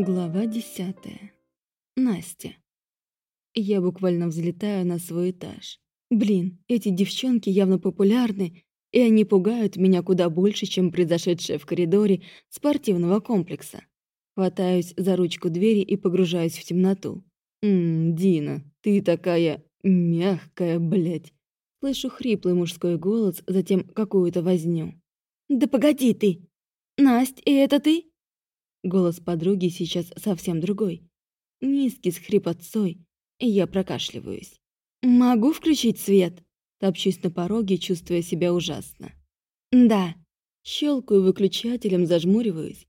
Глава десятая. Настя. Я буквально взлетаю на свой этаж. Блин, эти девчонки явно популярны, и они пугают меня куда больше, чем произошедшее в коридоре спортивного комплекса. Хватаюсь за ручку двери и погружаюсь в темноту. «Ммм, Дина, ты такая мягкая, блядь». Слышу хриплый мужской голос, затем какую-то возню. «Да погоди ты! Насть, и это ты?» Голос подруги сейчас совсем другой. Низкий, с хрипотцой, я прокашливаюсь. «Могу включить свет?» Топчусь на пороге, чувствуя себя ужасно. «Да». Щелкаю выключателем, зажмуриваюсь.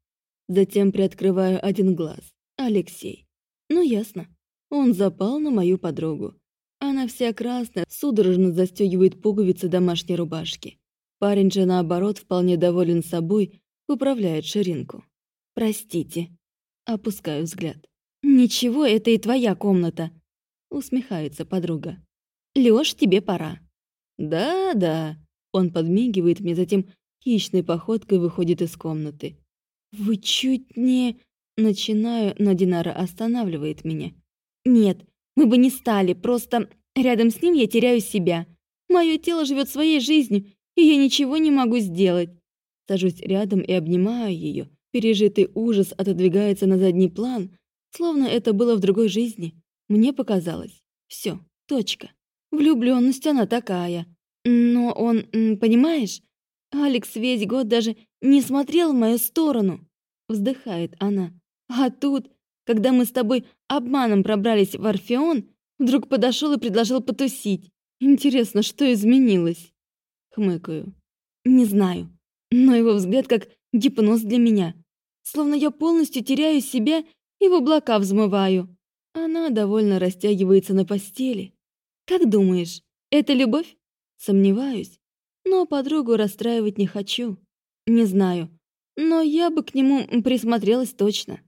Затем приоткрываю один глаз. Алексей. Ну, ясно. Он запал на мою подругу. Она вся красная, судорожно застегивает пуговицы домашней рубашки. Парень же, наоборот, вполне доволен собой, управляет ширинку. «Простите». Опускаю взгляд. «Ничего, это и твоя комната», — усмехается подруга. «Лёш, тебе пора». «Да-да», — он подмигивает мне, затем хищной походкой выходит из комнаты. «Вы чуть не...» Начинаю, но Динара останавливает меня. «Нет, мы бы не стали, просто рядом с ним я теряю себя. Мое тело живет своей жизнью, и я ничего не могу сделать». Сажусь рядом и обнимаю ее, Пережитый ужас отодвигается на задний план, словно это было в другой жизни. Мне показалось. Все, точка. Влюбленность она такая. Но он, понимаешь, Алекс весь год даже не смотрел в мою сторону. Вздыхает она. А тут, когда мы с тобой обманом пробрались в Орфеон, вдруг подошел и предложил потусить. Интересно, что изменилось? Хмыкаю. Не знаю. Но его взгляд как гипноз для меня. Словно я полностью теряю себя и в облака взмываю. Она довольно растягивается на постели. Как думаешь, это любовь? Сомневаюсь. Но подругу расстраивать не хочу. Не знаю. Но я бы к нему присмотрелась точно.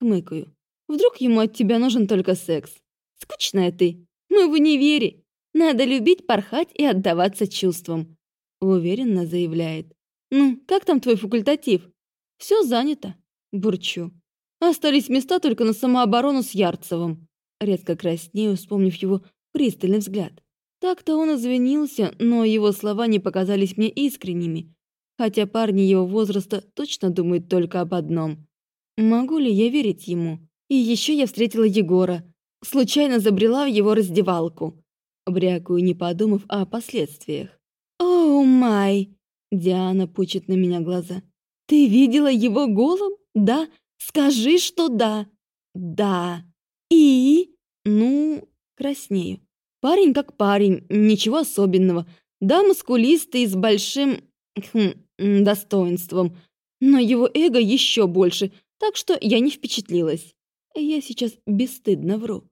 Хмыкаю. Вдруг ему от тебя нужен только секс? Скучная ты. Мы в универе. Надо любить, порхать и отдаваться чувствам. Уверенно заявляет. «Ну, как там твой факультатив?» «Все занято», — бурчу. «Остались места только на самооборону с Ярцевым». Резко краснею, вспомнив его пристальный взгляд. Так-то он извинился, но его слова не показались мне искренними. Хотя парни его возраста точно думают только об одном. Могу ли я верить ему? И еще я встретила Егора. Случайно забрела в его раздевалку. Брякаю, не подумав о последствиях. «Оу май!» Диана пучит на меня глаза. «Ты видела его голым? Да? Скажи, что да!» «Да!» «И?» «Ну...» Краснею. Парень как парень, ничего особенного. Да, мускулистый, с большим... Хм, достоинством. Но его эго еще больше, так что я не впечатлилась. Я сейчас бесстыдно вру.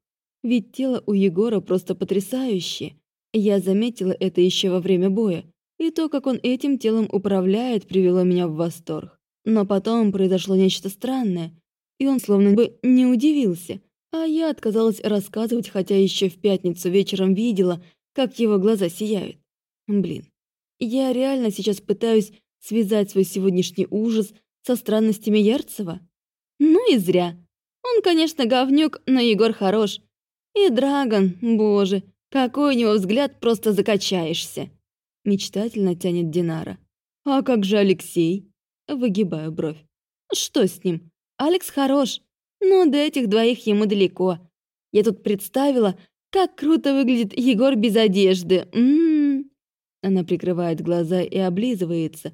Ведь тело у Егора просто потрясающее. Я заметила это еще во время боя. И то, как он этим телом управляет, привело меня в восторг. Но потом произошло нечто странное, и он словно бы не удивился, а я отказалась рассказывать, хотя еще в пятницу вечером видела, как его глаза сияют. Блин, я реально сейчас пытаюсь связать свой сегодняшний ужас со странностями Ярцева? Ну и зря. Он, конечно, говнюк, но Егор хорош. И Драгон, боже, какой у него взгляд, просто закачаешься. Мечтательно тянет Динара. «А как же Алексей?» Выгибаю бровь. «Что с ним? Алекс хорош, но до этих двоих ему далеко. Я тут представила, как круто выглядит Егор без одежды. М -м -м. Она прикрывает глаза и облизывается,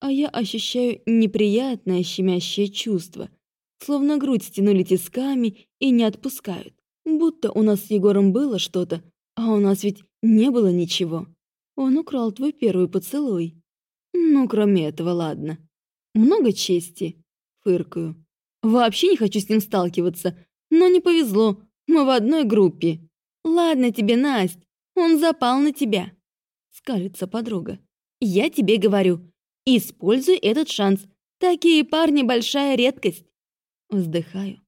а я ощущаю неприятное щемящее чувство, словно грудь стянули тисками и не отпускают. Будто у нас с Егором было что-то, а у нас ведь не было ничего. Он украл твой первый поцелуй. Ну, кроме этого, ладно. Много чести, фыркаю. Вообще не хочу с ним сталкиваться, но не повезло, мы в одной группе. Ладно тебе, Насть, он запал на тебя. Скалится подруга. Я тебе говорю, используй этот шанс. Такие парни большая редкость. Вздыхаю.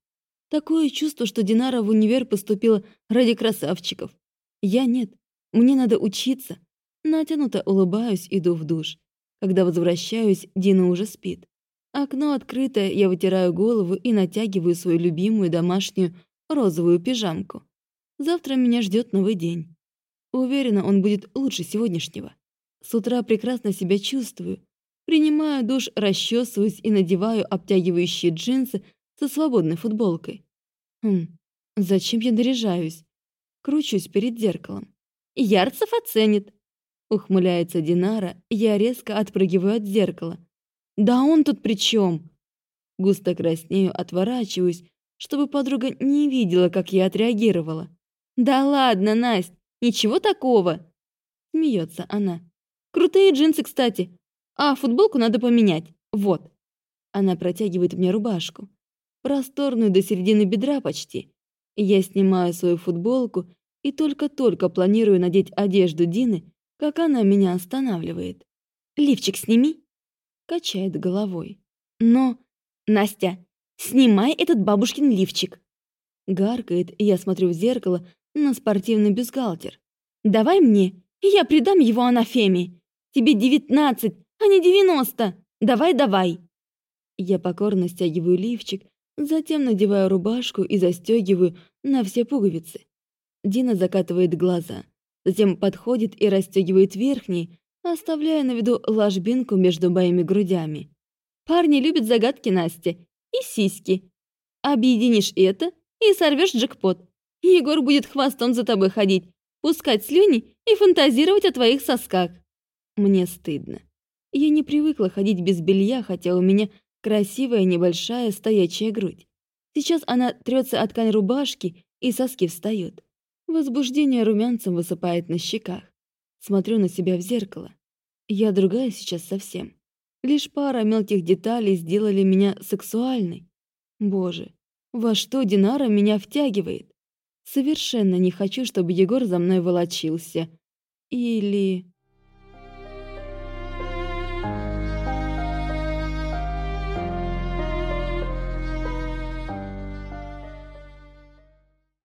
Такое чувство, что Динара в универ поступила ради красавчиков. Я нет. Мне надо учиться, Натянуто улыбаюсь, иду в душ. Когда возвращаюсь, Дина уже спит. Окно открыто, я вытираю голову и натягиваю свою любимую домашнюю розовую пижамку. Завтра меня ждет новый день. Уверена, он будет лучше сегодняшнего. С утра прекрасно себя чувствую. Принимаю душ, расчесываюсь и надеваю обтягивающие джинсы со свободной футболкой. Хм, зачем я наряжаюсь? Кручусь перед зеркалом. Ярцев оценит. Ухмыляется Динара, я резко отпрыгиваю от зеркала. Да он тут при чем? Густо краснею, отворачиваюсь, чтобы подруга не видела, как я отреагировала. «Да ладно, Настя, ничего такого!» Смеется она. «Крутые джинсы, кстати. А футболку надо поменять. Вот». Она протягивает мне рубашку. Просторную до середины бедра почти. Я снимаю свою футболку и только-только планирую надеть одежду Дины, как она меня останавливает. «Лифчик сними!» Качает головой. «Но...» «Настя, снимай этот бабушкин лифчик!» Гаркает, и я смотрю в зеркало на спортивный бюстгальтер. «Давай мне, я придам его анафеме. Тебе девятнадцать, а не девяносто. Давай-давай!» Я покорно стягиваю лифчик, затем надеваю рубашку и застегиваю на все пуговицы. Дина закатывает глаза, затем подходит и расстегивает верхний, оставляя на виду ложбинку между моими грудями. «Парни любят загадки, Настя, и сиськи. Объединишь это и сорвешь джекпот. Егор будет хвостом за тобой ходить, пускать слюни и фантазировать о твоих сосках. Мне стыдно. Я не привыкла ходить без белья, хотя у меня красивая небольшая стоячая грудь. Сейчас она трется от ткань рубашки, и соски встают. Возбуждение румянцем высыпает на щеках. Смотрю на себя в зеркало. Я другая сейчас совсем. Лишь пара мелких деталей сделали меня сексуальной. Боже, во что Динара меня втягивает? Совершенно не хочу, чтобы Егор за мной волочился. Или...